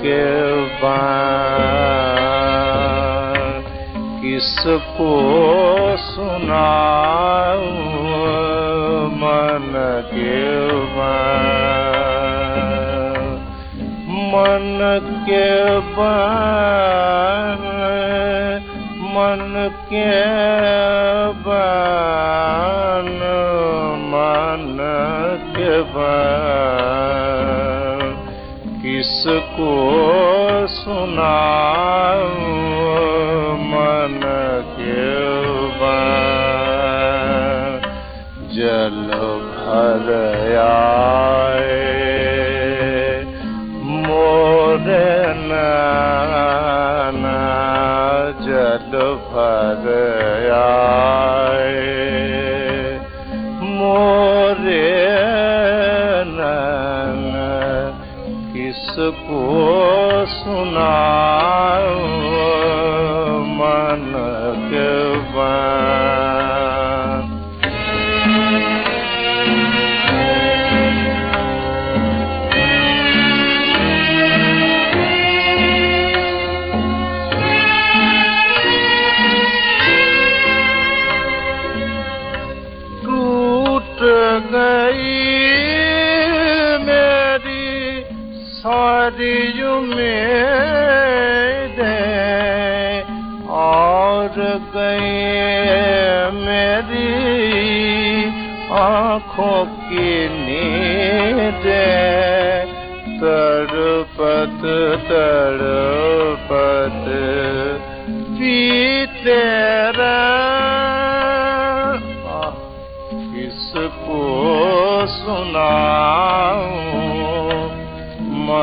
के किसको सुना मन के मन के मन के मन के बान किसको सुनाऊं मन के बान जल भर आए मोरे नाना जल भर आए किसको सुनाऊं सारी उम्मीदें और गई मेरी आंखों की नींदें तड़पत तड़पत पीते रहा किसको सुनाऊं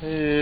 Hey.